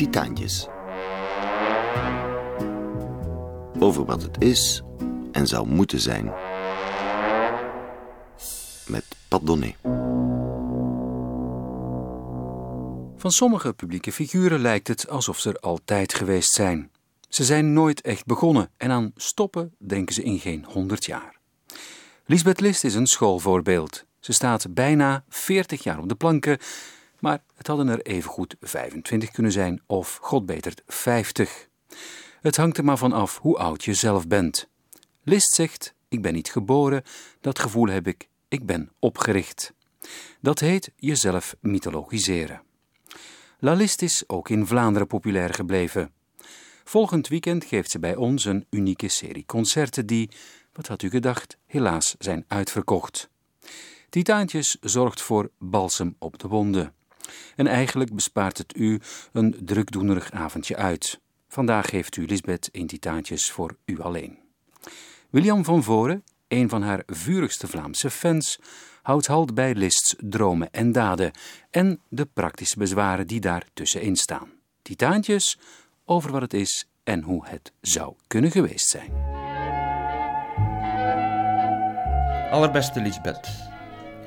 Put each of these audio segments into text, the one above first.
Titaantjes. Over wat het is en zou moeten zijn. Met Pat Donné. Van sommige publieke figuren lijkt het alsof ze er altijd geweest zijn. Ze zijn nooit echt begonnen en aan stoppen denken ze in geen honderd jaar. Lisbeth List is een schoolvoorbeeld. Ze staat bijna 40 jaar op de planken, maar het hadden er evengoed 25 kunnen zijn of, god betert, 50. Het hangt er maar van af hoe oud je zelf bent. List zegt: Ik ben niet geboren, dat gevoel heb ik, ik ben opgericht. Dat heet jezelf mythologiseren. La List is ook in Vlaanderen populair gebleven. Volgend weekend geeft ze bij ons een unieke serie concerten die, wat had u gedacht, helaas zijn uitverkocht. Titaantjes zorgt voor balsem op de wonden. En eigenlijk bespaart het u een drukdoenerig avondje uit. Vandaag heeft u Lisbeth in Titaantjes voor u alleen. William van Voren, een van haar vurigste Vlaamse fans, houdt halt bij Lists dromen en daden en de praktische bezwaren die daar tussenin staan. Titaantjes over wat het is en hoe het zou kunnen geweest zijn. Allerbeste Lisbeth,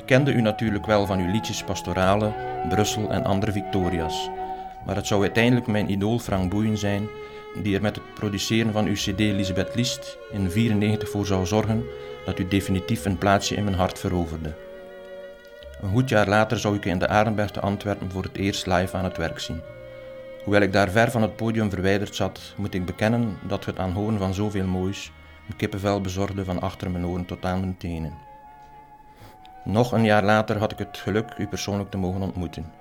kende u natuurlijk wel van uw liedjes Pastorale, Brussel en andere Victoria's. Maar het zou uiteindelijk mijn idool Frank Boeien zijn, die er met het produceren van uw CD Lisbeth List in 94 voor zou zorgen dat u definitief een plaatsje in mijn hart veroverde. Een goed jaar later zou ik u in de Arenberg te Antwerpen voor het eerst live aan het werk zien. Hoewel ik daar ver van het podium verwijderd zat, moet ik bekennen dat het aanhoren van zoveel moois me kippenvel bezorgde van achter mijn oren tot aan mijn tenen. Nog een jaar later had ik het geluk u persoonlijk te mogen ontmoeten.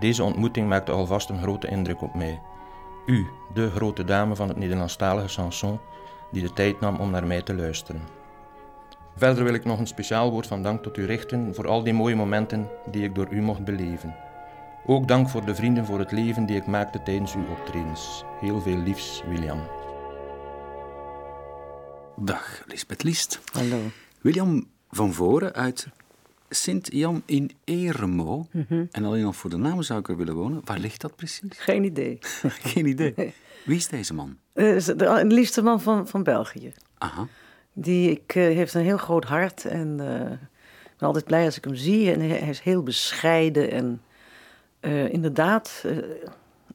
Deze ontmoeting maakte alvast een grote indruk op mij. U, de grote dame van het Nederlandstalige chanson, die de tijd nam om naar mij te luisteren. Verder wil ik nog een speciaal woord van dank tot u richten voor al die mooie momenten die ik door u mocht beleven. Ook dank voor de vrienden voor het leven die ik maakte tijdens uw optredens. Heel veel liefs, William. Dag, Lisbeth List. Hallo. William van Voren uit Sint-Jan in Eremo. En alleen al voor de naam zou ik er willen wonen. Waar ligt dat precies? Geen idee. Geen idee. Wie is deze man? Eh, de liefste man van, van België. Aha. Die ik, eh, heeft een heel groot hart en eh, ik ben altijd blij als ik hem zie. En hij, hij is heel bescheiden en eh, inderdaad eh,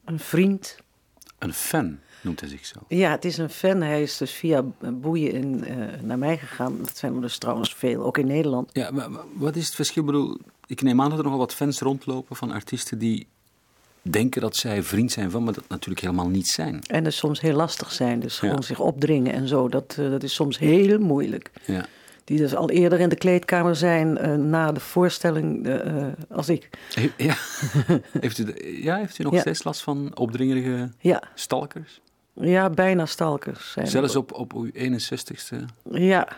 een vriend. Een fan noemt hij zich zo. Ja, het is een fan. Hij is dus via boeien in, eh, naar mij gegaan. Dat zijn er dus trouwens veel, ook in Nederland. Ja, maar wat is het verschil? Ik bedoel, ik neem aan dat er nogal wat fans rondlopen van artiesten die denken dat zij vriend zijn van, maar dat natuurlijk helemaal niet zijn. En dus soms heel lastig zijn. Dus Ja. gewoon zich opdringen en zo. Dat, eh, dat is soms heel moeilijk. Ja. Die dus al eerder in de kleedkamer zijn eh, na de voorstelling als ik. He- ja. heeft, u, de- ja, heeft u nog Ja. steeds last van opdringerige Ja, stalkers? Ja bijna stalkers zijn. Zelfs op, op uw 61ste? Ja,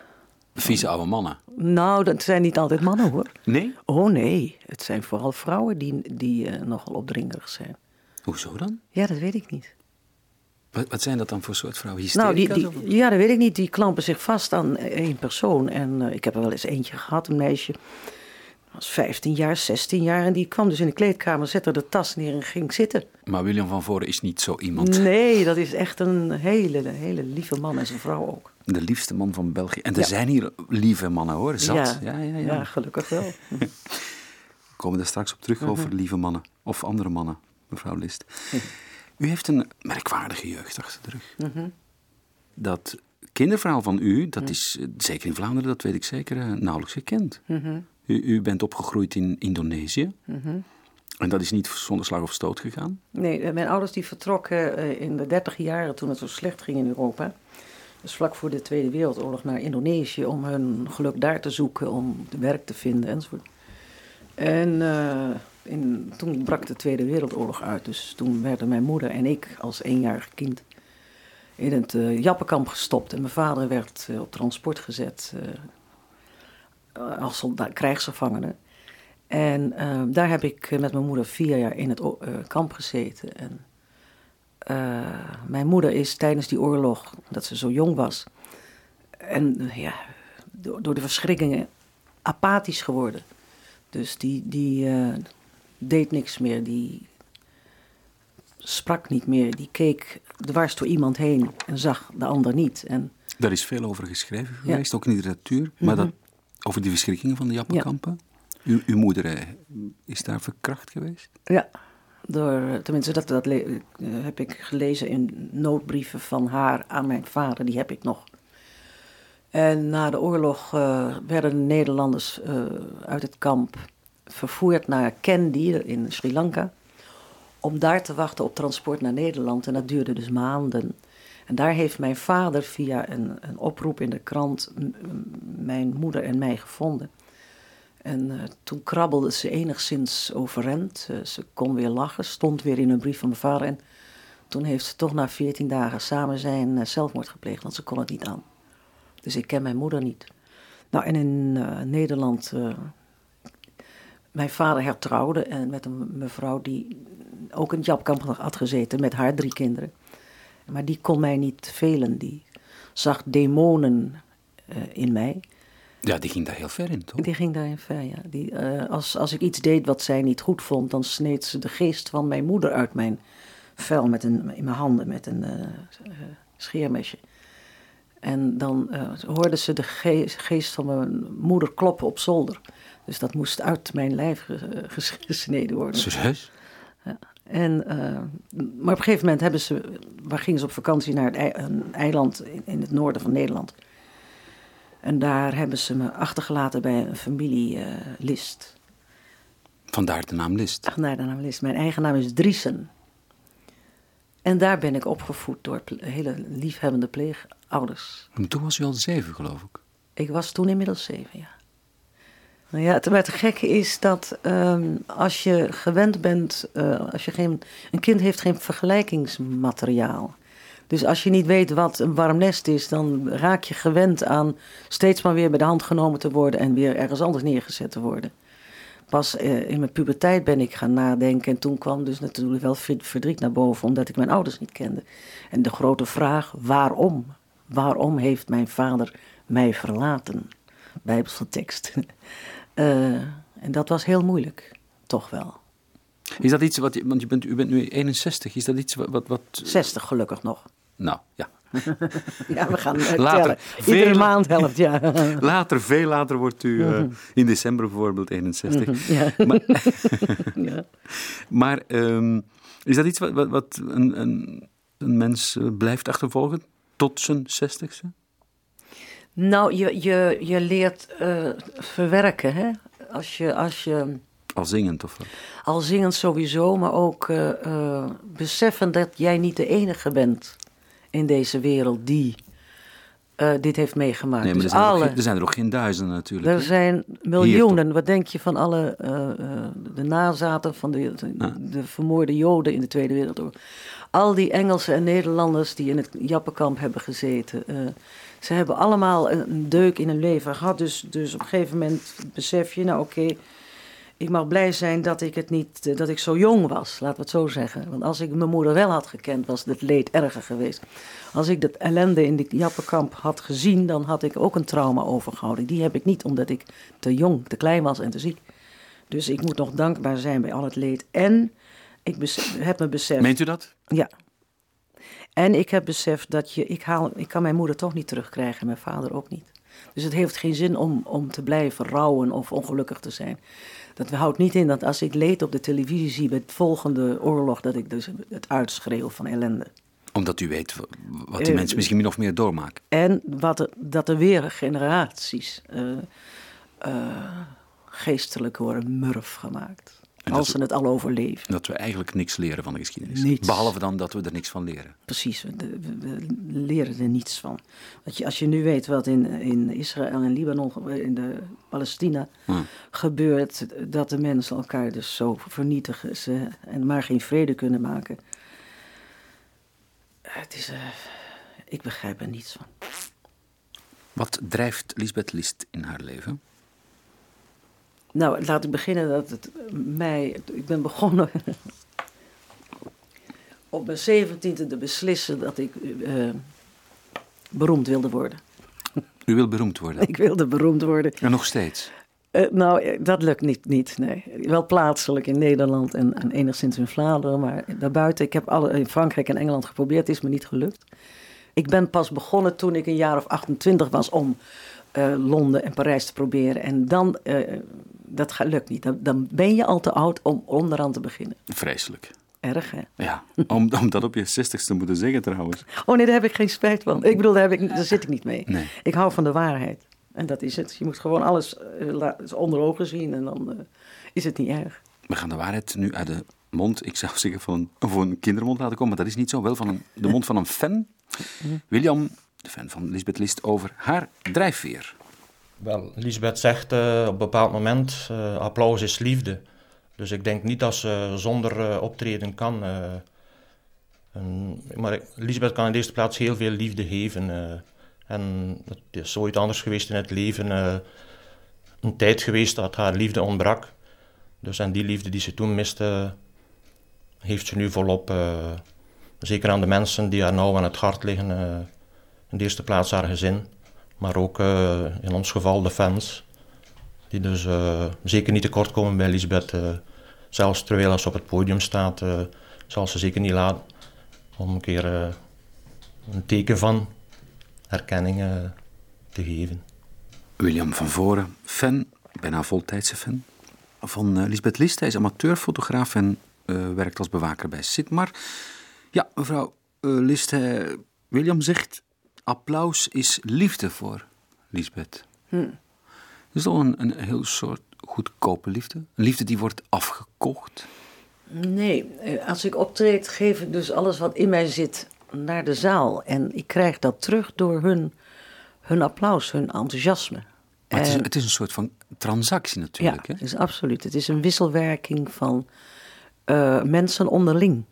Vieze oude mannen. nou, dat zijn niet altijd mannen hoor. Nee? Oh nee, het zijn vooral vrouwen die, die eh, nogal opdringerig zijn. Hoezo dan? Ja, dat weet ik niet. Wat, wat zijn dat dan voor soort vrouwen? Nou, die, die, ja, dat weet ik niet. Die klampen zich vast aan één persoon. En eh, ik heb er wel eens eentje gehad, een meisje. Was 15 jaar, 16 jaar. En die kwam dus in de kleedkamer, zette de tas neer en ging zitten. Maar William van Voren is niet zo iemand. Nee, dat is echt een hele, hele lieve man en zijn vrouw ook. De liefste man van België. En er Ja. zijn hier lieve mannen hoor, zat. Ja, ja, ja. ja gelukkig wel. We komen er straks op terug Mhm. over lieve mannen. Of andere mannen, mevrouw List. U heeft een merkwaardige jeugd achter de rug. Mhm. Dat kinderverhaal van u, dat is eh, zeker in Vlaanderen, dat weet ik zeker, eh, nauwelijks gekend. Mhm. U, u bent opgegroeid in Indonesië. En dat is niet zonder slag of stoot gegaan. Nee, mijn ouders die vertrokken eh, in de dertig jaren toen het zo slecht ging in Europa. Dus vlak voor de Tweede Wereldoorlog naar Indonesië om hun geluk daar te zoeken, om werk te vinden enzovoort. En eh, in, toen brak de Tweede Wereldoorlog uit. Dus toen werden mijn moeder en ik als eenjarig kind in het eh, Jappenkamp gestopt. En mijn vader werd op transport gezet als soldaat, krijgsgevangene. En eh, daar heb ik eh, met mijn moeder vier jaar in het eh, kamp gezeten. En eh, mijn moeder is tijdens die oorlog, dat ze zo jong was, en eh, ja, door, door de verschrikkingen apathisch geworden. Dus die, die eh, deed niks meer. Die sprak niet meer. Die keek dwars door iemand heen en zag de ander niet. En, Daar is veel over geschreven geweest, ook in de literatuur. Maar dat, over die verschrikkingen van de Jappenkampen. Uw, uw moeder eh, is daar verkracht geweest? ja, door, tenminste, dat, dat eh, heb ik gelezen in noodbrieven van haar aan mijn vader. Die heb ik nog. En na de oorlog eh, werden de Nederlanders eh, uit het kamp vervoerd naar Kandy in Sri Lanka. Om daar te wachten op transport naar Nederland. En dat duurde dus maanden. En daar heeft mijn vader via een, een oproep in de krant mijn moeder en mij gevonden. En eh, toen krabbelde ze enigszins overeind. Eh, ze kon weer lachen, stond weer in een brief van mijn vader. En toen heeft ze toch na 14 dagen samen zijn eh, zelfmoord gepleegd, want ze kon het niet aan. Dus ik ken mijn moeder niet. Nou, en in Nederland, mijn vader hertrouwde en met een mevrouw die ook in het Japkamp had gezeten met haar drie kinderen. Maar die kon mij niet velen, die zag demonen eh, in mij. Ja, die ging daar heel ver in, toch? Die ging daarin ver, ja. Die, eh, als, als ik iets deed wat zij niet goed vond, dan sneed ze de geest van mijn moeder uit mijn vel met een, in mijn handen met een eh, scheermesje. En dan hoorde ze de ge- geest van mijn moeder kloppen op zolder. Dus dat moest uit mijn lijf ge- ges- gesneden worden. Serieus? En, eh, maar op een gegeven moment hebben ze, waar gingen ze op vakantie naar een eiland in, in het noorden van Nederland. En daar hebben ze me achtergelaten bij een familie List. Vandaar de naam List. Nee, de naam List. Mijn eigen naam is Driesen. En daar ben ik opgevoed door hele liefhebbende pleegouders. Toen was u al zeven, geloof ik. Ik was toen inmiddels zeven, ja. Nou ja, maar het gekke is dat ehm, als je gewend bent, eh, als je geen, een kind heeft geen vergelijkingsmateriaal. Dus als je niet weet wat een warm nest is, dan raak je gewend aan steeds maar weer bij de hand genomen te worden en weer ergens anders neergezet te worden. Pas eh, in mijn puberteit ben ik gaan nadenken en toen kwam dus natuurlijk wel ver- verdriet naar boven, omdat ik mijn ouders niet kende. En de grote vraag, waarom? Waarom heeft mijn vader mij verlaten? Bijbelse tekst. Eh, en dat was heel moeilijk, toch wel. Is dat iets wat, je- want je bent, u bent nu 61, is dat iets wat, wat, wat 60 gelukkig nog. nou ja, Ja, we gaan eh, Later, tellen. veel- Iedere maand helft, ja. later, veel later wordt u eh, in december bijvoorbeeld 61. ja. Maar, ja. maar ehm, is dat iets wat, wat, wat een, een, een mens blijft achtervolgen tot zijn 60ste? Nou, je, je, je leert eh, verwerken, hè. Als je, als je Al zingend of wat? al zingend sowieso, maar ook eh, eh, beseffen dat jij niet de enige bent in deze wereld die dit heeft meegemaakt. Nee, maar er dus zijn, er, ook alle, geen- er zijn er ook geen duizenden natuurlijk. er zijn miljoenen. Wat denk je van alle de nazaten van de, de, de vermoorde Joden in de Tweede Wereldoorlog? Al die Engelsen en Nederlanders die in het Jappenkamp hebben gezeten. Ze hebben allemaal een, deuk in hun leven gehad. Dus, dus op een gegeven moment besef je, nou oké, ik mag blij zijn dat ik het niet, eh, dat ik zo jong was, laten we het zo zeggen. Want als ik mijn moeder wel had gekend, was het leed erger geweest. Als ik dat ellende in die Jappenkamp had gezien, dan had ik ook een trauma overgehouden. Die heb ik niet, omdat ik te jong, te klein was en te ziek. Dus ik moet nog dankbaar zijn bij al het leed. En ik heb me beseft. Meent u dat? Ja. En ik heb beseft dat je, ik, haal, ik kan mijn moeder toch niet terugkrijgen en mijn vader ook niet. Dus het heeft geen zin om, om te blijven rouwen of ongelukkig te zijn. Dat houdt niet in dat als ik leed op de televisie zie bij het volgende oorlog, dat ik dus het uitschreeuw van ellende. Omdat u weet wat die Eh, mensen misschien nog meer doormaken. En wat er, dat er weer generaties eh, eh, geestelijk worden murf gemaakt. En als ze het al overleven. Dat we eigenlijk niks leren van de geschiedenis. Niets. Behalve dan dat we er niks van leren. Precies, we, leren er niets van. Je, als je nu weet wat in, in Israël en Libanon, in de Palestina Hm. gebeurt, dat de mensen elkaar dus zo vernietigen ze, en maar geen vrede kunnen maken. Het is, eh, ik begrijp er niets van. Wat drijft Lisbeth List in haar leven? Nou, laat ik beginnen dat het mij. Ik ben begonnen op mijn zeventiende te beslissen dat ik eh, beroemd wilde worden. U wil beroemd worden. Ik wilde beroemd worden. En nog steeds. Eh, nou, eh, dat lukt niet, niet, nee. Wel plaatselijk in Nederland en, en enigszins in Vlaanderen, maar daarbuiten. Ik heb alle, in Frankrijk en Engeland geprobeerd, het is me niet gelukt. Ik ben pas begonnen toen ik een jaar of 28 was om Londen en Parijs te proberen. En dan, dat gaat, lukt niet. Dan, dan ben je al te oud om onderaan te beginnen. Vreselijk. Erg, hè? Ja, om, om dat op je zestigste te moeten zeggen trouwens. Oh nee, daar heb ik geen spijt van. Ik bedoel, daar, heb ik, daar zit ik niet mee. Nee. Ik hou van de waarheid. En dat is het. Je moet gewoon alles uh, onder ogen zien en dan uh, is het niet erg. We gaan de waarheid nu uit de mond, ik zou zeggen van voor een kindermond laten komen, maar dat is niet zo. Wel van een, de mond van een fan. William, fan van Lisbeth List, over haar drijfveer. Wel, Lisbeth zegt uh, op een bepaald moment, applaus is liefde. Dus ik denk niet dat ze zonder optreden kan. En, maar Lisbeth kan in de eerste plaats heel veel liefde geven. En het is ooit anders geweest in het leven. Een tijd geweest dat haar liefde ontbrak. Dus en die liefde die ze toen miste, heeft ze nu volop. Zeker aan de mensen die haar nou aan het hart liggen. In de eerste plaats haar gezin. Maar ook in ons geval de fans. Die dus zeker niet tekort komen bij Lisbeth. zelfs terwijl ze op het podium staat, zal ze zeker niet laten om een keer een teken van erkenningen te geven. William van Voren, fan, bijna voltijdse fan van Lisbeth List. Hij is amateurfotograaf en werkt als bewaker bij Sidmar. Ja, mevrouw List, William zegt: applaus is liefde voor Lisbeth. Hm. Is dat een, een heel soort goedkope liefde? Een liefde die wordt afgekocht? Nee, als ik optreed, geef ik dus alles wat in mij zit naar de zaal. En ik krijg dat terug door hun, hun applaus, hun enthousiasme. Maar het, is, het is een soort van transactie natuurlijk. Ja, het is absoluut. Het is een wisselwerking van uh, mensen onderling.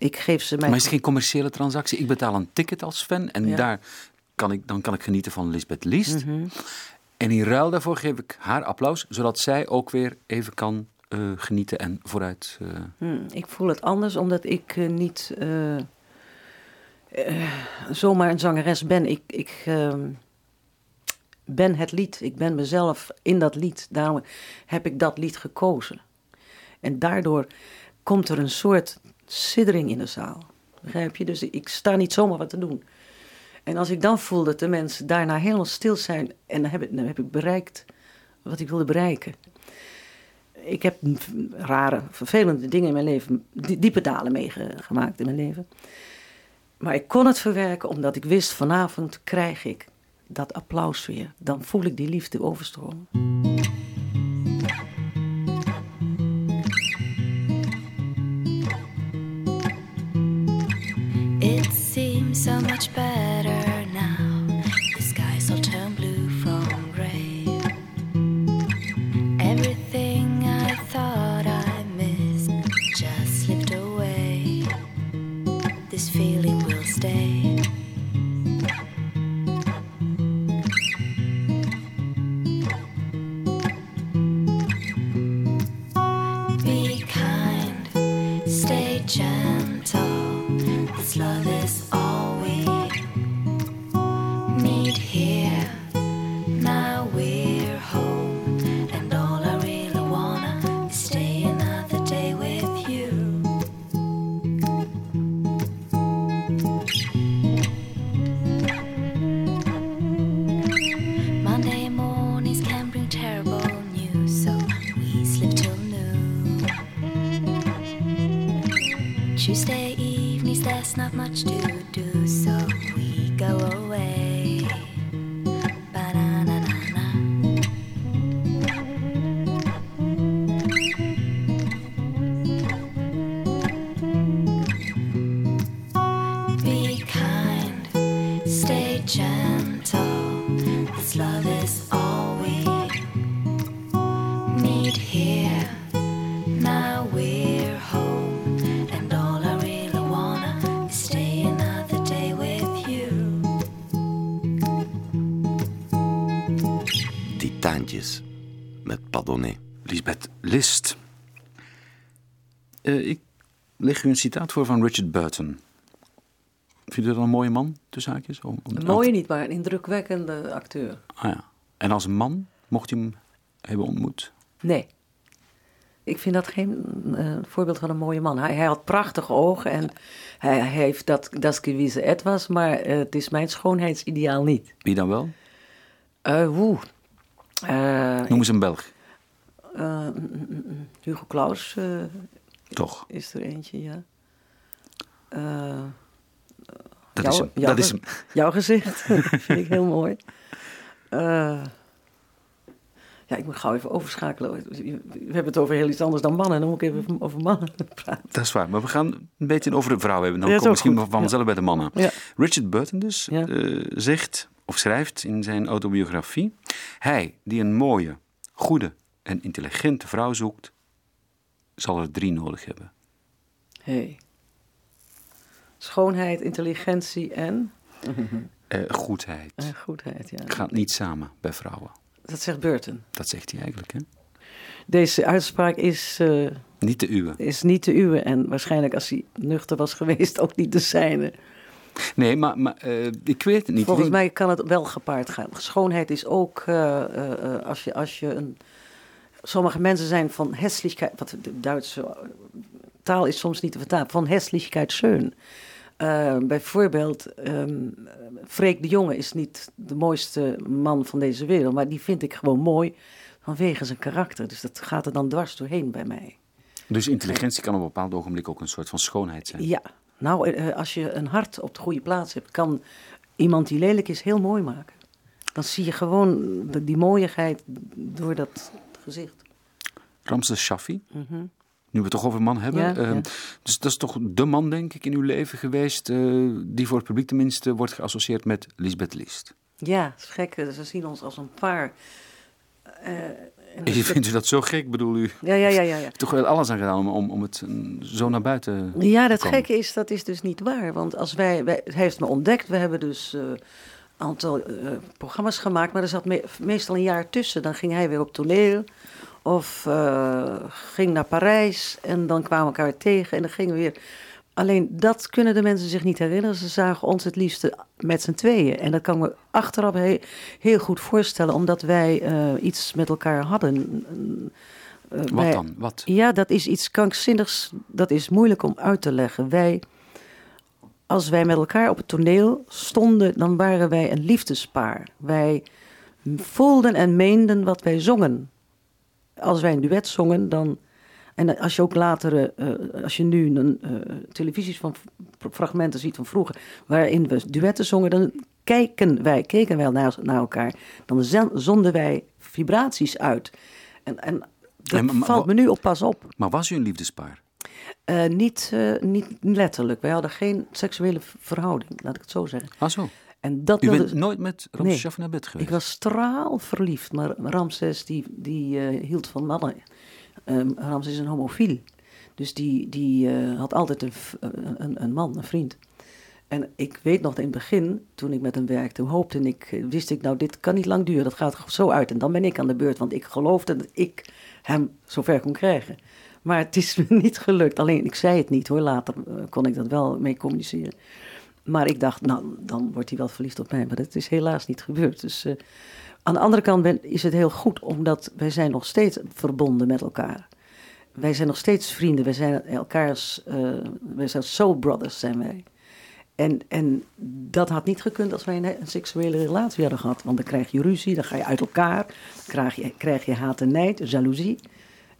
Ik geef ze mijn... Maar is het geen commerciële transactie? Ik betaal een ticket als fan en daar kan ik, dan kan ik genieten van Lisbeth Liest. Mhm. En in ruil daarvoor geef ik haar applaus, zodat zij ook weer even kan uh, genieten en vooruit. Uh... Hmm, ik voel het anders, omdat ik niet uh, zomaar een zangeres ben. Ik, ik uh, ben het lied. Ik ben mezelf in dat lied. Daarom heb ik dat lied gekozen. En daardoor komt er een soort siddering in de zaal. Begrijp je? Dus ik sta niet zomaar wat te doen. En als ik dan voel dat de mensen daarna helemaal stil zijn. En dan heb ik, dan heb ik bereikt wat ik wilde bereiken. Ik heb rare, vervelende dingen in mijn leven, diepe dalen meegemaakt in mijn leven. Maar ik kon het verwerken omdat ik wist, vanavond krijg ik dat applaus weer. Dan voel ik die liefde overstromen. Much better List. Eh, ik leg u een citaat voor van Richard Burton. Vindt u dat een mooie man, tussen haakjes? Om, om- Een mooie niet, maar een indrukwekkende acteur. Ah ja. En als man, mocht u hem hebben ontmoet? Nee. Ik vind dat geen uh, voorbeeld van een mooie man. Hij, hij, had prachtige ogen en hij, heeft dat, dat gewisse etwas, maar uh, het is mijn schoonheidsideaal niet. Wie dan wel? Uh, woe. Noem eens een Belg. Hugo Claus. Toch? Is er eentje, ja. dat, jouw, is hem. Jouw, dat is hem. Jouw gezicht vind ik heel mooi. Ja, ik moet gauw even overschakelen. We hebben het over heel iets anders dan mannen. Dan moet ik even over mannen praten. Dat is waar. Maar we gaan een beetje over de vrouw hebben. Dan Ja, komen misschien goed. vanzelf bij de mannen. Ja. Richard Burton dus Ja. eh, zegt of schrijft in zijn autobiografie... Hij die een mooie, goede en intelligente vrouw zoekt... zal er drie nodig hebben. Hey. Schoonheid, intelligentie en Eh, goedheid. eh, goedheid. Ja. Gaat niet samen bij vrouwen. Dat zegt Burton. Dat zegt hij eigenlijk, hè? Deze uitspraak is, eh, Niet de uwe. is niet de uwe. En waarschijnlijk als hij nuchter was geweest ook niet de zijne. Nee, maar, maar ik weet het niet. Volgens mij kan het wel gepaard gaan. Schoonheid is ook als je, als je een. Sommige mensen zijn van hässlichkeit. Wat de Duitse eh, taal is soms niet te vertalen. Van hässlichkeit schön. Eh, bijvoorbeeld, ehm Freek de Jonge is niet de mooiste man van deze wereld. Maar die vind ik gewoon mooi vanwege zijn karakter. Dus dat gaat er dan dwars doorheen bij mij. Dus intelligentie kan op een bepaald ogenblik ook een soort van schoonheid zijn. Ja, nou, eh, als je een hart op de goede plaats hebt, kan iemand die lelijk is heel mooi maken. Dan zie je gewoon de- die mooiigheid door dat gezicht. Ramses Shaffi, Mhm. nu we het toch over man hebben. Ja, eh, ja. Dus dat is toch de man, denk ik, in uw leven geweest... eh, die voor het publiek tenminste wordt geassocieerd met Lisbeth List. Ja, het is gek. eh, Ze zien ons als een paar. En vindt u dat zo gek, bedoel u? ja, ja, ja, ja, ja. Toch wel alles aan gedaan om, om, om het mm, zo naar buiten... Ja, dat komen. gekke is, dat is dus niet waar. Want als wij, wij hij heeft me ontdekt, we hebben dus een aantal eh, programma's gemaakt, maar er zat me- meestal een jaar tussen. Dan ging hij weer op toneel of eh, ging naar Parijs en dan kwamen we elkaar tegen en dan gingen we weer. Alleen dat kunnen de mensen zich niet herinneren. Ze zagen ons het liefste met z'n tweeën. En dat kan ik me achteraf heel, heel goed voorstellen, omdat wij eh, iets met elkaar hadden. Wat wij- dan? Wat? ja, dat is iets krankzinnigs. Dat is moeilijk om uit te leggen. Wij, als wij met elkaar op het toneel stonden, dan waren wij een liefdespaar. Wij voelden en meenden wat wij zongen. Als wij een duet zongen, dan. En als je ook later, eh, als je nu een eh, televisies van fragmenten ziet van vroeger, waarin we duetten zongen, dan kijken wij, keken wij naar, naar elkaar. Dan zonden wij vibraties uit. En, en dat En, maar- valt me nu op pas op. Maar was u een liefdespaar? Eh, niet, eh, niet letterlijk. Wij hadden geen seksuele verhouding, laat ik het zo zeggen. Ah zo. En dat U wilde- bent nooit met Ramses Nee. Naar bed geweest? Ik was straal verliefd, maar Ramses die, die eh, hield van mannen. Ehm, Ramses is een homofiel. Dus die, die had altijd een, een, een man, een vriend. En ik weet nog in het begin, toen ik met hem werkte, hoopte ik, wist ik, nou, dit kan niet lang duren, dat gaat zo uit. En dan ben ik aan de beurt, want ik geloofde dat ik hem zover kon krijgen. Maar het is me niet gelukt. Alleen, ik zei het niet hoor, later eh, kon ik dat wel mee communiceren. Maar ik dacht, nou, dan wordt hij wel verliefd op mij. Maar dat is helaas niet gebeurd. Dus eh, aan de andere kant is het heel goed, omdat wij zijn nog steeds verbonden met elkaar. Wij zijn nog steeds vrienden. Wij zijn elkaars, eh wij zijn soul brothers zijn wij. En, en dat had niet gekund als wij een, een seksuele relatie hadden gehad. Want dan krijg je ruzie, dan ga je uit elkaar. Dan krijg je, krijg je haat en nijd, jaloezie.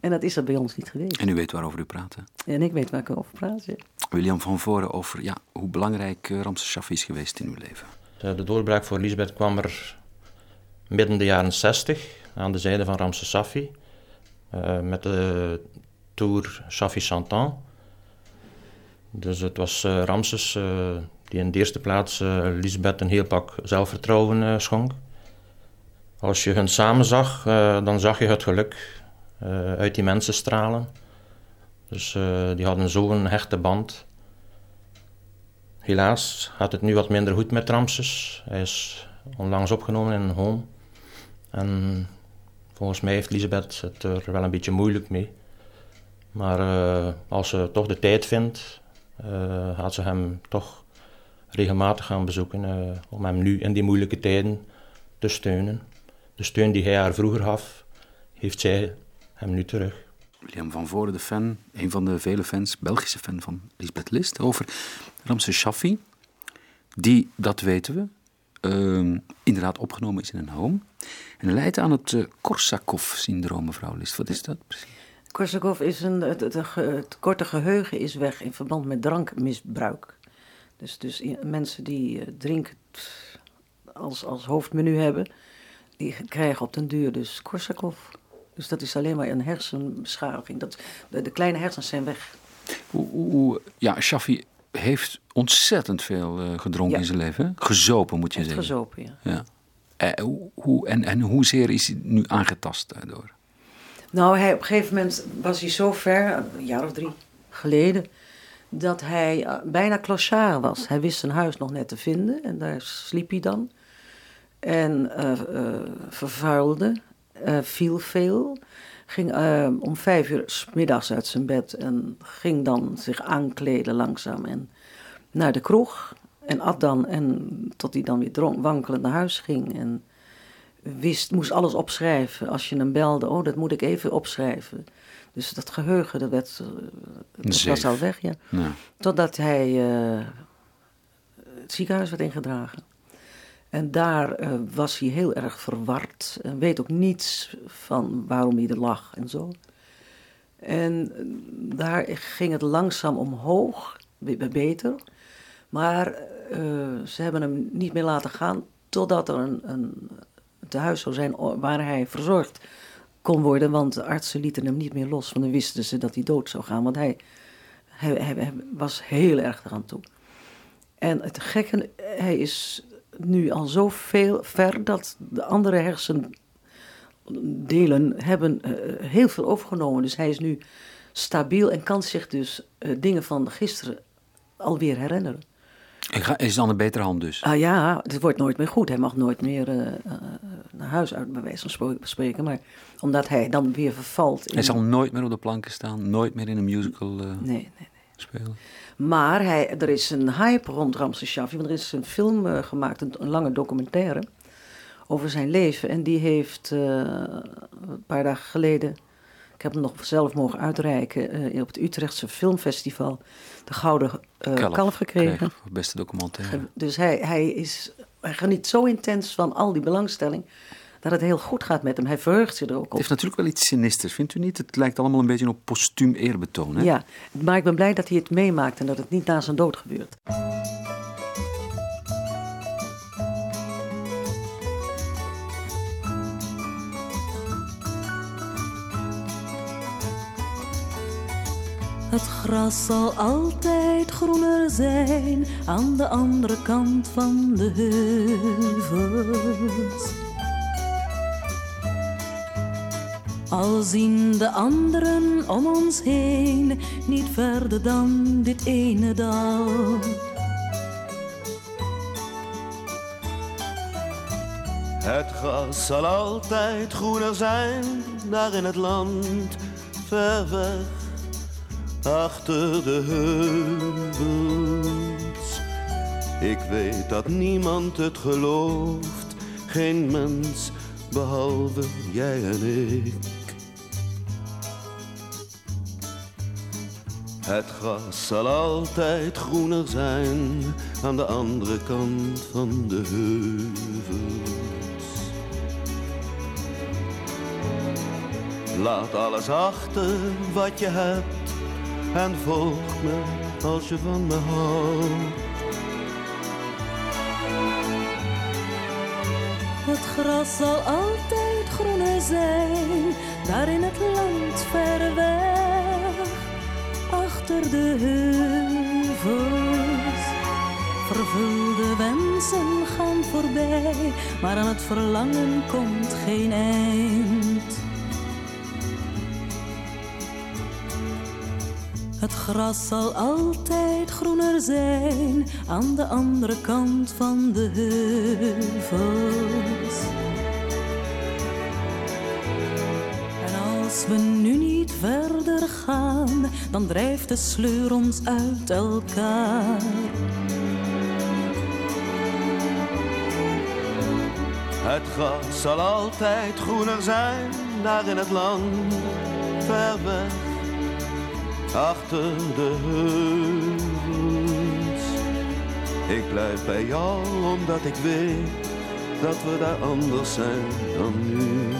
En dat is er bij ons niet geweest. En u weet waarover u praat, hè? En ik weet waar ik over praat. ja. William van Voren over ja, hoe belangrijk eh, Ramses Shaffi is geweest in uw leven. De, de doorbraak voor Lisbeth kwam er midden de jaren 60 aan de zijde van Ramses Safi. eh, met de tour Safi Chantant. Dus het was eh, Ramses eh, die in de eerste plaats eh, Lisbeth een heel pak zelfvertrouwen eh, schonk. Als je hun samen zag, eh, dan zag je het geluk eh, uit die mensen stralen. Dus eh, die hadden zo'n hechte band. Helaas gaat het nu wat minder goed met Ramses. Hij is onlangs opgenomen in een home. En volgens mij heeft Lisbeth het er wel een beetje moeilijk mee. Maar eh, als ze toch de tijd vindt, gaat ze hem toch regelmatig gaan bezoeken. om hem nu in die moeilijke tijden te steunen. De steun die hij haar vroeger gaf, heeft zij hem nu terug. William van Voren, de fan, een van de vele fans, Belgische fan van Lisbeth List, over Ramses Shaffi, die, dat weten we, uh, inderdaad opgenomen is in een home. En leidt aan het uh, Korsakov-syndroom, mevrouw List. Wat is dat precies? Korsakov is een, het, het, het, korte geheugen is weg in verband met drankmisbruik. Dus, dus mensen die uh, drinken als, als hoofdmenu hebben, die krijgen op den duur dus Korsakov. Dus dat is alleen maar een hersenbeschadiging. Dat, de, de kleine hersens zijn weg. Hoe, ja, Shaffi heeft ontzettend veel uh, gedronken in zijn leven. Hè? Gezopen, moet je zeggen. Gezopen, ja. ja. Uh, hoe, en, en hoezeer is hij nu aangetast daardoor? Nou, hij, op een gegeven moment was hij zo ver, een jaar of drie geleden, dat hij uh, bijna clochard was. Hij wist zijn huis nog net te vinden en daar sliep hij dan. En vervuilde, viel veel. Ging om vijf uur s middags uit zijn bed en ging dan zich aankleden langzaam en naar de kroeg. En at dan, en tot hij dan weer dronk, wankelend naar huis ging. En wist, moest alles opschrijven. Als je hem belde, oh, dat moet ik even opschrijven. Dus dat geheugen, dat, werd, dat was al weg, ja. ja. Totdat hij uh, het ziekenhuis werd ingedragen. En daar uh, was hij heel erg verward. En weet ook niets van waarom hij er lag en zo. En daar ging het langzaam omhoog, beter. Maar uh, ze hebben hem niet meer laten gaan totdat er een, een tehuis zou zijn waar hij verzorgd kon worden. Want de artsen lieten hem niet meer los, want dan wisten ze dat hij dood zou gaan. Want hij, hij, hij, was heel erg eraan toe. En het gekke, hij is nu al zo veel ver dat de andere hersendelen hebben uh, heel veel overgenomen. Dus hij is nu stabiel en kan zich dus uh, dingen van gisteren alweer herinneren. En is dan een betere hand dus? Ah ja, het wordt nooit meer goed. Hij mag nooit meer uh, uh, naar huis uit, bij wijze van spreken. Maar omdat hij dan weer vervalt. In... Hij zal nooit meer op de planken staan, nooit meer in een musical nee, nee, nee. Spelen. Maar hij, er is een hype rond Ramses Shaffi. Want er is een film gemaakt, een, een, lange documentaire over zijn leven. En die heeft een paar dagen geleden ik heb hem nog zelf mogen uitreiken uh, op het Utrechtse Filmfestival. De Gouden Kalf, Kalf, gekregen. Kreeg, beste documentaire. Dus hij, hij, is, hij geniet zo intens van al die belangstelling dat het heel goed gaat met hem. Hij verheugt zich er ook op. Het heeft natuurlijk wel iets sinisters, vindt u niet? Het lijkt allemaal een beetje op postuum eerbetoon. Hè? Ja, maar ik ben blij dat hij het meemaakt en dat het niet na zijn dood gebeurt. Het gras zal altijd groener zijn aan de andere kant van de heuvels. Al zien de anderen om ons heen niet verder dan dit ene dal. Het gras zal altijd groener zijn daar in het land ver weg achter de heuvels. Ik weet dat niemand het gelooft, geen mens behalve jij en ik. Het gras zal altijd groener zijn aan de andere kant van de heuvels. Laat alles achter wat je hebt en volg me als je van me houdt. Het gras zal altijd groener zijn, daar in het land ver weg, de heuvels. Vervulde wensen gaan voorbij, maar aan het verlangen komt geen eind. Het gras zal altijd groener zijn aan de andere kant van de heuvels. We nu niet verder gaan, dan drijft de sleur ons uit elkaar. Het gras zal altijd groener zijn daar in het land, ver weg, achter de heuvels. Ik blijf bij jou omdat ik weet dat we daar anders zijn dan nu.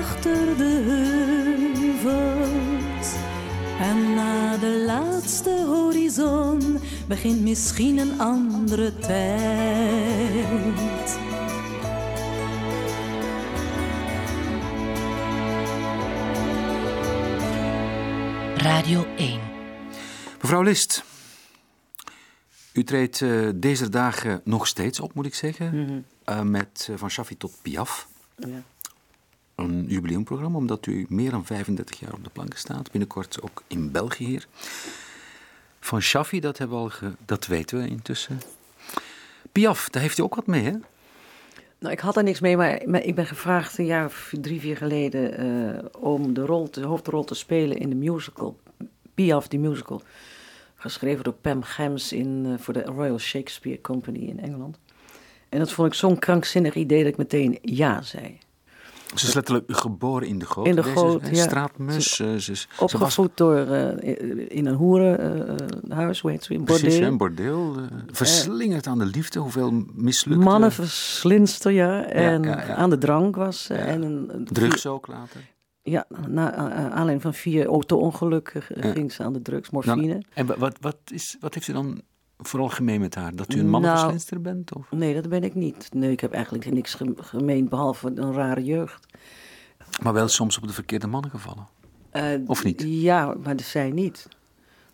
achter de heuvels. En na de laatste horizon begint misschien een andere tijd. Radio 1. Mevrouw List, u treedt eh, deze dagen nog steeds op, moet ik zeggen, eh, met eh, Van Shaffi tot Piaf. Ja. Een jubileumprogramma, omdat u meer dan 35 jaar op de planken staat. Binnenkort ook in België hier. Van Shaffi, dat, hebben we al dat weten we intussen. Piaf, daar heeft u ook wat mee, hè? Nou, ik had er niks mee, maar, maar ik ben gevraagd een jaar of drie, vier geleden eh, om de, rol, de hoofdrol te spelen in de musical. Piaf, die musical. Geschreven door Pam Gems in, eh, voor de Royal Shakespeare Company in Engeland. En dat vond ik zo'n krankzinnig idee dat ik meteen ja zei. Ze is letterlijk geboren in de goot. In de goot, ja. Straatmus. Ze- eh, ze, is- ze was Opgevoed door, eh, in een hoerenhuis, hoe heet ze? Een precies, bordeel. een bordeel. eh, verslingerd aan de liefde. Hoeveel mislukte... Mannenverslinster, ja. En ja, ja. aan de drank was. ze. En een, Drugs ook later. Ja, na aanleiding van vier auto-ongelukken eh, ging ze aan de drugs, morfine. Nou, en wa- wat, wat, is, wat heeft u dan vooral gemeen met haar? Dat u een Nou- mannenverslinster bent? Of? Nee, dat ben ik niet. Nee, ik heb eigenlijk niks gem- gemeen behalve een rare jeugd. Maar wel soms op de verkeerde mannen gevallen. Eh, Of niet? Ja, maar zij niet.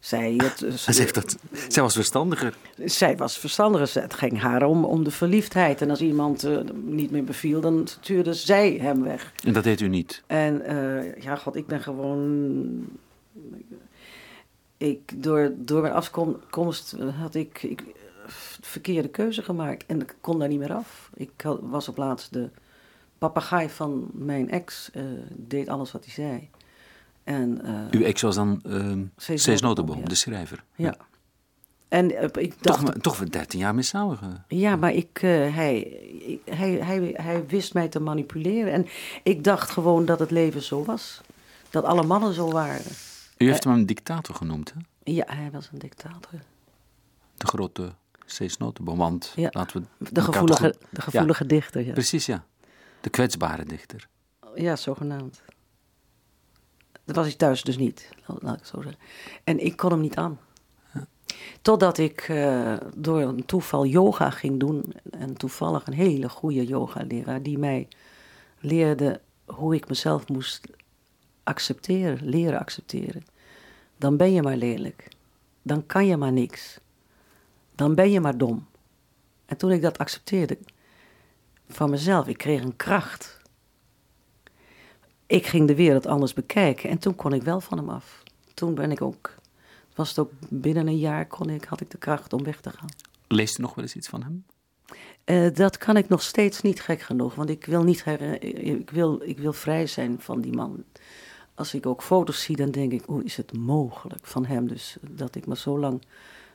Zij, het, ze heeft dat, zij was verstandiger. zij was verstandiger. Het ging haar om, om de verliefdheid. En als iemand eh, niet meer beviel, dan stuurde zij hem weg. En dat deed u niet. En eh, ja, god, ik ben gewoon. Ik, door, door mijn afkomst had ik, ik eh, verkeerde keuze gemaakt en ik kon daar niet meer af. Ik had- was op laatst de papegaai van mijn ex, eh, deed alles wat hij zei. En, eh, Uw ex was dan Cees Cees Notenboom, ja. de schrijver. ja. En ik Toch, dacht, toch weer 13 jaar mee samen. ja, maar ik, hij, ik- hij, hij, hij wist mij te manipuleren. En ik dacht gewoon dat het leven zo was. Dat alle mannen zo waren. U heeft hem een dictator genoemd, hè? Ja, hij was een dictator. De grote Cees Notenboom. Want Ja. laten we De gevoelige, toch- de gevoelige dichter, ja. Precies, ja. De kwetsbare dichter. Ja, zogenaamd. Dat was hij thuis dus niet, laat ik zo zeggen. En ik kon hem niet aan. Totdat ik eh, door een toeval yoga ging doen. En toevallig een hele goede yoga-leraar die mij leerde hoe ik mezelf moest accepteren, leren accepteren. Dan ben je maar lelijk. Dan kan je maar niks. Dan ben je maar dom. En toen ik dat accepteerde van mezelf, ik kreeg een kracht. Ik ging de wereld anders bekijken en toen kon ik wel van hem af. Toen ben ik ook, was het ook binnen een jaar kon ik, had ik de kracht om weg te gaan. Leest u nog wel eens iets van hem? Eh, dat kan ik nog steeds niet gek genoeg, want ik wil, niet her- ik, wil, ik wil vrij zijn van die man. Als ik ook foto's zie, dan denk ik, hoe is het mogelijk van hem dus, dat ik me zo lang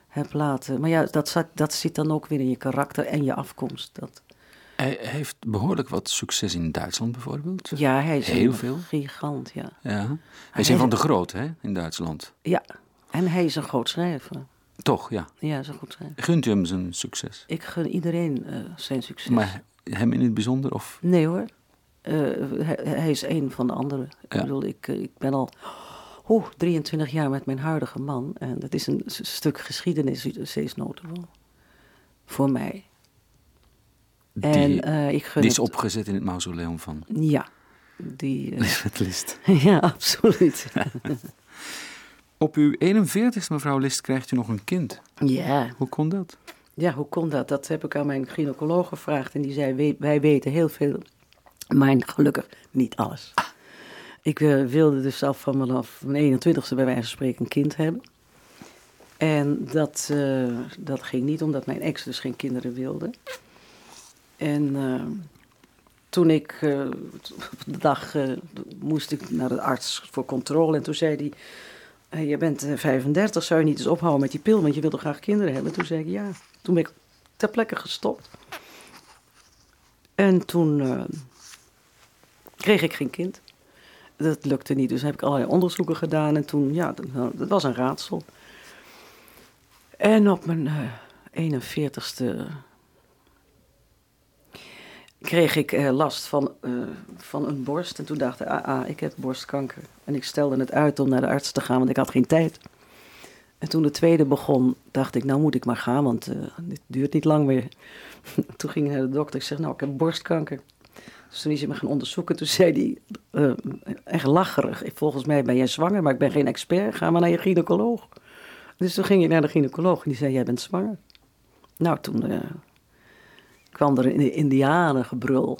heb laten... Maar ja, dat, zat, dat zit dan ook weer in je karakter en je afkomst. Dat, Hij heeft behoorlijk wat succes in Duitsland bijvoorbeeld. ja, hij is Heel veel. gigant, ja. Ja. Hij Hij is een van de grote hè, in Duitsland. Ja, en hij is een groot schrijver. Toch, ja. Ja, een goed schrijver. Gunt u hem zijn succes? Ik gun iedereen eh, zijn succes. Maar hem in het bijzonder? Of? Nee hoor. Eh, hij, hij is een van de anderen. Ik bedoel, ik, eh, ik ben al oeh, 23 jaar met mijn huidige man. En dat is een stuk geschiedenis, Cees Notenboom. Voor mij. Die, en eh, ik die is het- opgezet in het mausoleum van Ja. Die, List. ja, absoluut. Op uw 41ste, mevrouw List, krijgt u nog een kind. ja. Hoe kon dat? Ja, hoe kon dat? Dat heb ik aan mijn gynaecoloog gevraagd. En die zei, "We- wij weten heel veel, maar gelukkig niet alles. Ik eh, wilde dus al vanaf mijn 21ste bij wijze van spreken een kind hebben. En dat, eh, dat ging niet omdat mijn ex dus geen kinderen wilde. En eh, toen ik op de dag moest ik naar de arts voor controle. En toen zei hij, "Hey, je bent eh, 35, zou je niet eens ophouden met die pil, want je wilde graag kinderen hebben. Toen zei ik ja. Toen ben ik ter plekke gestopt. En toen kreeg ik geen kind. Dat lukte niet, dus heb ik allerlei onderzoeken gedaan. En toen, ja, dat, nou, was een raadsel. En op mijn eh 41ste kreeg ik eh, last van, eh, van een borst. En toen dacht ik, ah, ah, ik heb borstkanker. En ik stelde het uit om naar de arts te gaan, want ik had geen tijd. En toen de tweede begon, dacht ik, nou moet ik maar gaan, want dit duurt niet lang meer. toen ging ik naar de dokter. Ik zeg, nou, ik heb borstkanker. Dus toen is hij me gaan onderzoeken. Toen zei hij, eh, echt lacherig, volgens mij ben jij zwanger, maar ik ben geen expert. Ga maar naar je gynaecoloog. Dus toen ging ik naar de gynaecoloog en die zei, jij bent zwanger. Nou, toen eh, kwam er een indianengebrul.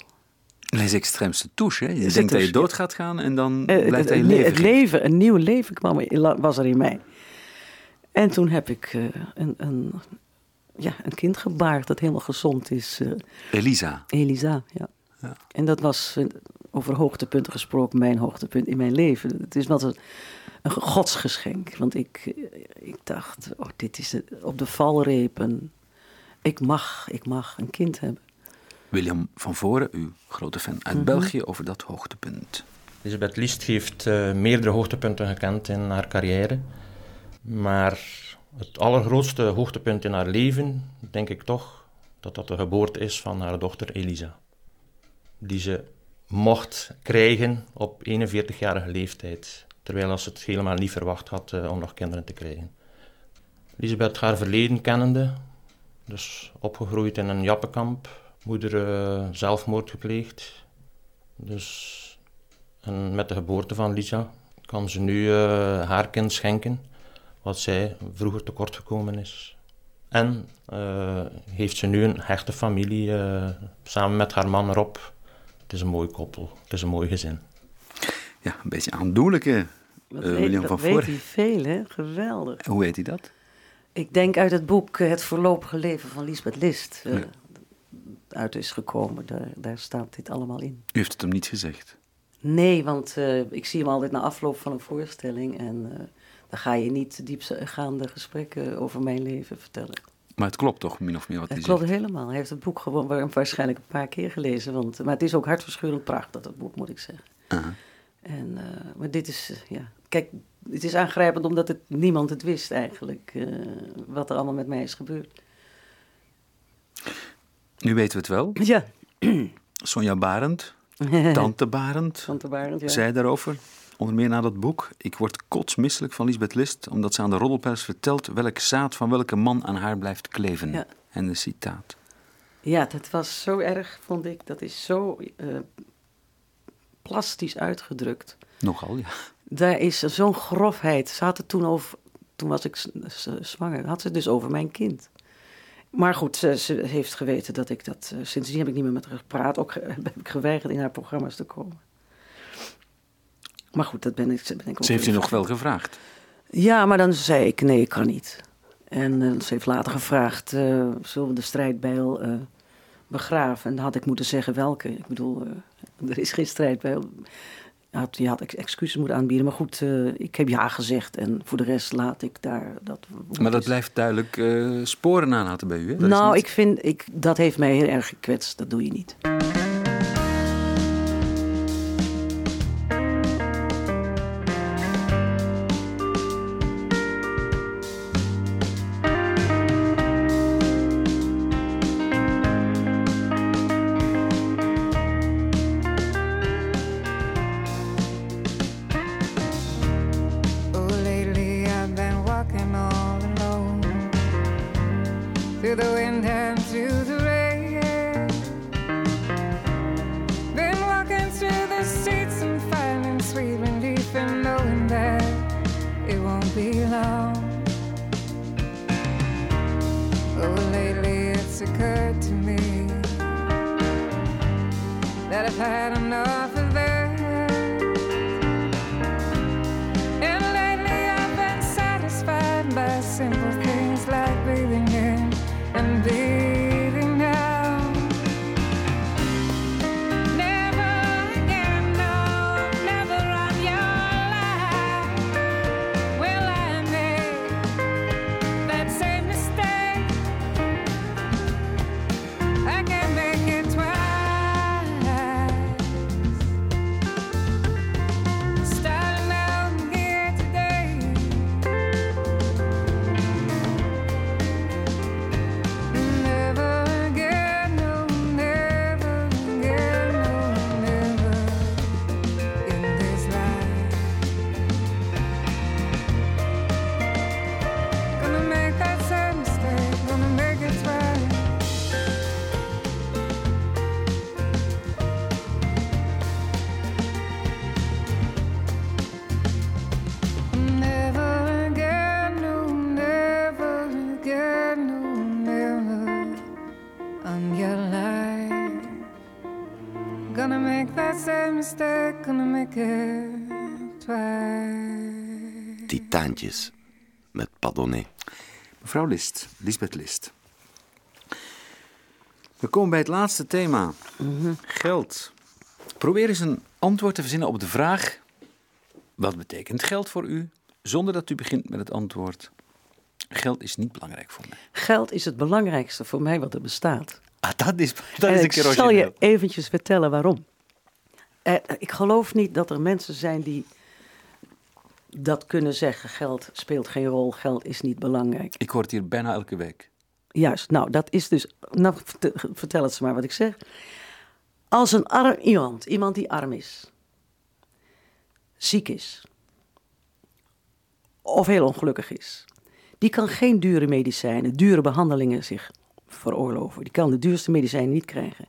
Les extremste touche, hè? Je denkt dat je dood gaat gaan en dan Eh, blijft hij leven. het leven, een nieuw leven kwam was er in mij. En toen heb ik een, een, ja, een kind gebaard dat helemaal gezond is. Elisa. Elisa, ja. Ja. En dat was, eh, over hoogtepunten gesproken, mijn hoogtepunt in mijn leven. Het is wat een, een godsgeschenk. Want ik, eh, ik dacht, oh, dit is het, op de valrepen. Ik mag, ik mag een kind hebben. William van Voren, uw grote fan uit Mhm. België, over dat hoogtepunt. Elisabeth List heeft eh, meerdere hoogtepunten gekend in haar carrière. Maar het allergrootste hoogtepunt in haar leven, denk ik toch, dat dat de geboorte is van haar dochter Elisa. Die ze mocht krijgen op 41-jarige leeftijd. Terwijl ze het helemaal niet verwacht had eh, om nog kinderen te krijgen. Elisabeth haar verleden kennende, dus opgegroeid in een jappenkamp, moeder eh, zelfmoord gepleegd. Dus en met de geboorte van Lisa kan ze nu eh, haar kind schenken, wat zij vroeger tekort gekomen is. En heeft ze nu een hechte familie samen met haar man Rob. Het is een mooi koppel, het is een mooi gezin. Ja, een beetje aandoenlijke Dat eh, weet, William dat van weet hij veel, hè? Geweldig. Hoe weet hij dat? Ik denk uit het boek eh, Het voorlopige leven van Lisbeth List eh, Ja. uit is gekomen. Daar, daar staat dit allemaal in. U heeft het hem niet gezegd. Nee, want eh, ik zie hem altijd na afloop van een voorstelling. En eh, dan ga je niet diepgaande gesprekken over mijn leven vertellen. Maar het klopt toch, min of meer, wat Het hij klopt zegt. helemaal. Hij heeft het boek gewoon wa- waarschijnlijk een paar keer gelezen. Want, maar het is ook hartverscheurend prachtig, dat boek, moet ik zeggen. En, eh, maar dit is, eh, ja... Kijk, het is aangrijpend omdat het, niemand het wist eigenlijk. eh, wat er allemaal met mij is gebeurd. Nu weten we het wel. Ja. Sonja Barend, tante Barend, Tante Barend, ja. zei daarover, onder meer na dat boek... Ik word kotsmisselijk van Lisbeth List... omdat ze aan de roddelpers vertelt... welk zaad van welke man aan haar blijft kleven. Ja. En de citaat. Ja, dat was zo erg, vond ik. Dat is zo eh, plastisch uitgedrukt. Nogal, ja. Daar is zo'n grofheid. Ze had het toen over, toen was ik zwanger, had ze het dus over mijn kind. Maar goed, ze, ze heeft geweten dat ik dat. eh, sindsdien heb ik niet meer met haar gepraat. Ook heb ik geweigerd in haar programma's te komen. Maar goed, dat ben ik. Ben ik ook Ze heeft u nog wel gevraagd. Ja, maar dan zei ik: nee, ik kan niet. En eh, ze heeft later gevraagd: eh, zullen we de strijdbijl eh, begraven? En dan had ik moeten zeggen welke. Ik bedoel, er is geen strijdbijl. Je had, je had ex- excuses moeten aanbieden. Maar goed, ik heb ja gezegd. En voor de rest laat ik daar dat. Maar dat is. blijft duidelijk sporen nalaten bij u, hè? Dat Nou, niet- ik vind, ik, dat heeft mij heel erg gekwetst. Dat doe je niet. Titaantjes met Padonnet. Mevrouw List, Lisbeth List. We komen bij het laatste thema. Geld. Probeer eens een antwoord te verzinnen op de vraag... Wat betekent geld voor u? Zonder dat u begint met het antwoord... Geld is niet belangrijk voor mij. Geld is het belangrijkste voor mij wat er bestaat. Ah, dat is, dat en is een ik keer zal origineel. je eventjes vertellen waarom. Eh, ik geloof niet dat er mensen zijn die dat kunnen zeggen. Geld speelt geen rol, geld is niet belangrijk. Ik hoor het hier bijna elke week. Juist, nou dat is dus... Nou, vert- vertel het ze maar wat ik zeg. Als een arm iemand, iemand die arm is, ziek is, of heel ongelukkig is, die kan geen dure medicijnen, dure behandelingen zich veroorloven. Die kan de duurste medicijnen niet krijgen.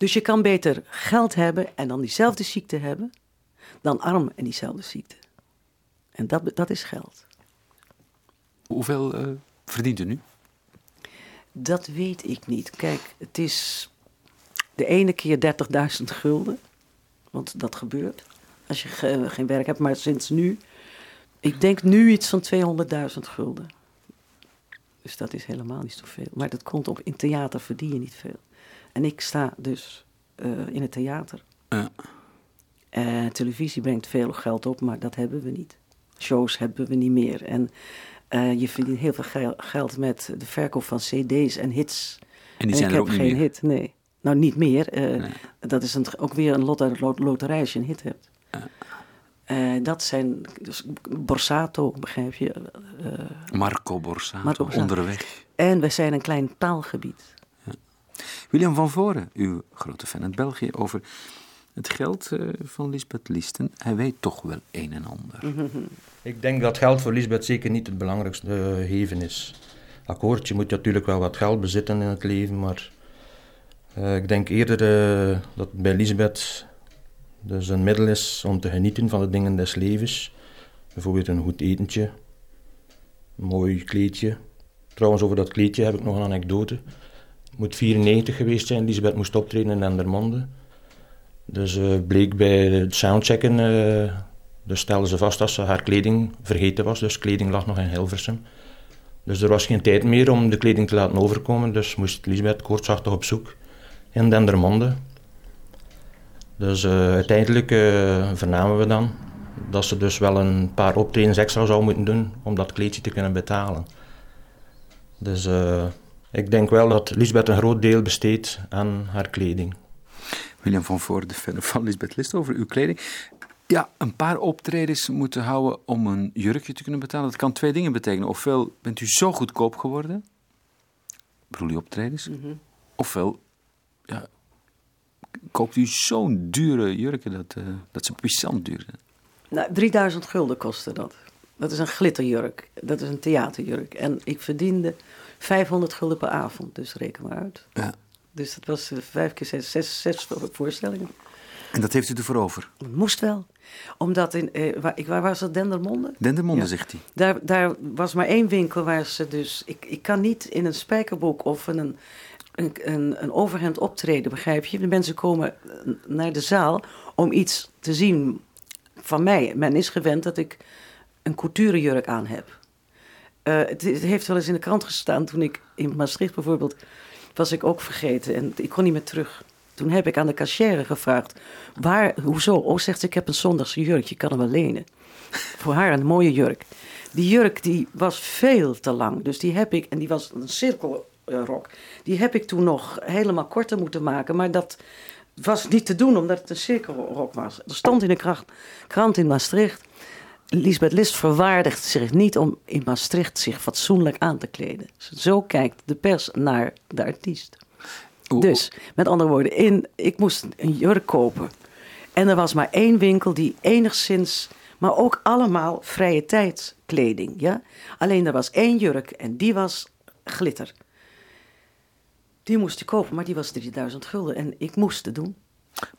Dus je kan beter geld hebben en dan diezelfde ziekte hebben, dan arm en diezelfde ziekte. En dat, dat is geld. Hoeveel eh, verdient u nu? Dat weet ik niet. Kijk, het is de ene keer 30.000 gulden. Want dat gebeurt als je ge- geen werk hebt. Maar sinds nu, ik denk nu iets van 200.000 gulden. Dus dat is helemaal niet zoveel. Maar dat komt op, in theater verdien je niet veel. En ik sta dus eh, in het theater. Ja. Eh, televisie brengt veel geld op, maar dat hebben we niet. Shows hebben we niet meer. En eh, je verdient heel veel gel- geld met de verkoop van cd's en hits. En die En zijn ik er heb ook niet geen meer. hit, nee. Nou, niet meer. Nee. Dat is een, ook weer een lot uit de loterij als je een hit hebt. Dat zijn dus Borsato, begrijp je. Marco Borsato, Marco Borsato. onderweg. en we zijn een klein taalgebied. William van Voren, uw grote fan uit België, over het geld eh, van Lisbeth Listen. Hij weet toch wel een en ander. Ik denk dat geld voor Lisbeth zeker niet het belangrijkste eh, geven is. Akkoord, je moet natuurlijk wel wat geld bezitten in het leven, maar eh, ik denk eerder dat het bij Lisbeth dus een middel is om te genieten van de dingen des levens. Bijvoorbeeld een goed etentje, een mooi kleedje. Trouwens, over dat kleedje heb ik nog een anekdote. Moet 94 geweest zijn, Lisbeth moest optreden in Endermonde. Dus eh, bleek bij het soundchecken, eh, dus stelden ze vast dat ze haar kleding vergeten was. Dus kleding lag nog in Hilversum. Dus er was geen tijd meer om de kleding te laten overkomen. Dus moest Lisbeth koortsachtig op zoek in Dendermonde. Dus eh, uiteindelijk vernamen we dan dat ze dus wel een paar optredens extra zou moeten doen om dat kleedje te kunnen betalen. Dus ik denk wel dat Lisbeth een groot deel besteedt aan haar kleding. William van Voren, de fan van Lisbeth List, over uw kleding. Ja, een paar optredens moeten houden om een jurkje te kunnen betalen. Dat kan twee dingen betekenen. Ofwel bent u zo goedkoop geworden, bedoel je optredens, ofwel ja, koopt u zo'n dure jurken dat, eh, dat ze puissant duur zijn. Nou, 3000 gulden kostte dat. Dat is een glitterjurk. Dat is een theaterjurk. En ik verdiende 500 gulden per avond, dus reken maar uit. Ja. Dus dat was eh, vijf keer zes, zes, zes voorstellingen. En dat heeft u ervoor over. Dat moest wel. Omdat in, eh, waar, ik, waar was het, Dendermonde? Dendermonde, Ja. zegt hij. Daar, daar was maar één winkel waar ze dus... Ik, ik kan niet in een spijkerbroek of in een, een, een, een overhemd optreden, begrijp je? De mensen komen naar de zaal om iets te zien van mij. Men is gewend dat ik een couturejurk aan heb. Uh, het, heeft wel eens in de krant gestaan toen ik in Maastricht bijvoorbeeld was ik ook vergeten en ik kon niet meer terug. Toen heb ik aan de cashier gevraagd, waar, hoezo? Oh, zegt ze, ik heb een zondagse jurk, je kan hem wel lenen. Voor haar een mooie jurk. Die jurk die was veel te lang, dus die heb ik, en die was een cirkelrok, die heb ik toen nog helemaal korter moeten maken, maar dat was niet te doen omdat het een cirkelrok was. Er stond in een krant in Maastricht, Lisbeth List verwaardigt zich niet om in Maastricht zich fatsoenlijk aan te kleden. Zo kijkt de pers naar de artiest. Dus, met andere woorden, in, ik moest een jurk kopen. En er was maar één winkel die enigszins, maar ook allemaal vrije tijdskleding. Ja? Alleen er was één jurk en die was glitter. Die moest ik kopen, maar die was 3000 gulden. En ik moest het doen.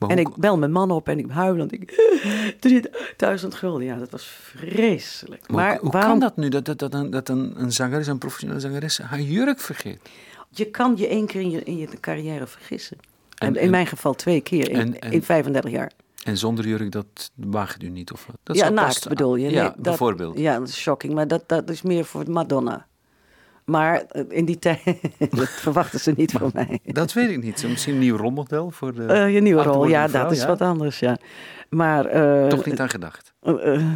En ik bel mijn man op en ik huil. En ik 3000 gulden, ja, dat was vreselijk. Maar, hoe, waarom... kan dat nu, dat, dat, dat, een, dat een, een zangeres, een professionele zangeres, haar jurk vergeet? Je kan je één keer in je, in je carrière vergissen. En, in mijn geval twee keer in, in 35 jaar. En zonder jurk, dat waagt u niet? Of, dat ja, naakt bedoel je? Nee, ja, dat, bijvoorbeeld. Ja, dat is shocking, maar dat, dat is meer voor Madonna. Maar eh, in die tijd verwachten ze niet van mij. Dat weet ik niet. Misschien een nieuw rolmodel voor de. Uh, je nieuwe rol, ja, dat is wat anders, ja. Maar, uh, Toch niet aan gedacht?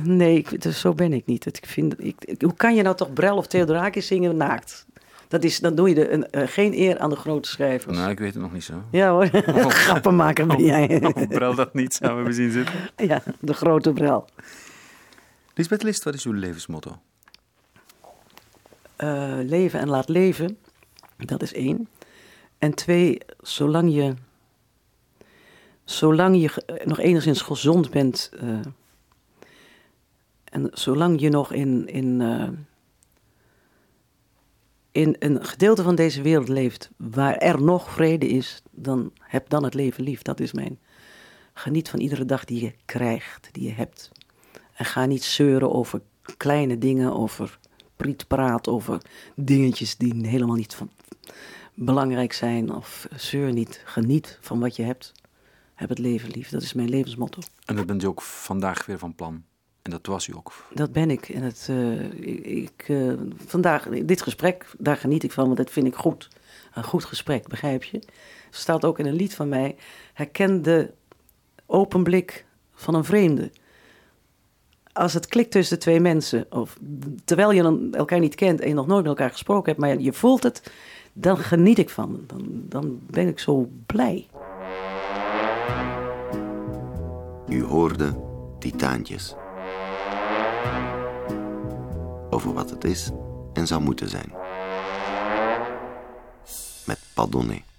nee, ik, dus zo ben ik niet. Ik vind, ik, hoe kan je nou toch Brel of Theodorakis zingen naakt? Dat is, dan doe je de, een, geen eer aan de grote schrijvers. Nou, ik weet het nog niet zo. Ja hoor, oh. grappenmaker ben jij. Of Brel dat niet zou hebben zien zitten. Ja, de grote Brel. Lisbeth List, wat is uw levensmotto? Uh, leven en laat leven. Dat is één. En twee, zolang je, zolang je nog enigszins gezond bent. Uh, en zolang je nog in, in, in een gedeelte van deze wereld leeft waar er nog vrede is, dan heb dan het leven lief. Dat is mijn. Geniet van iedere dag die je krijgt, die je hebt. En ga niet zeuren over kleine dingen, over priet praat over dingetjes die helemaal niet van belangrijk zijn. Of zeur niet. Geniet van wat je hebt. Heb het leven lief. Dat is mijn levensmotto. En dat bent u ook vandaag weer van plan. En dat was u ook. Dat ben ik. En het, uh, ik, uh, vandaag, dit gesprek, daar geniet ik van, want dat vind ik goed. Een goed gesprek, begrijp je? Er staat ook in een lied van mij: herken de open blik van een vreemde als het klikt tussen twee mensen, of terwijl je dan elkaar niet kent en je nog nooit met elkaar gesproken hebt, maar je voelt het, dan geniet ik van. Dan, dan ben ik zo blij. U hoorde Titaantjes. Over wat het is en zou moeten zijn. Met Padonnet.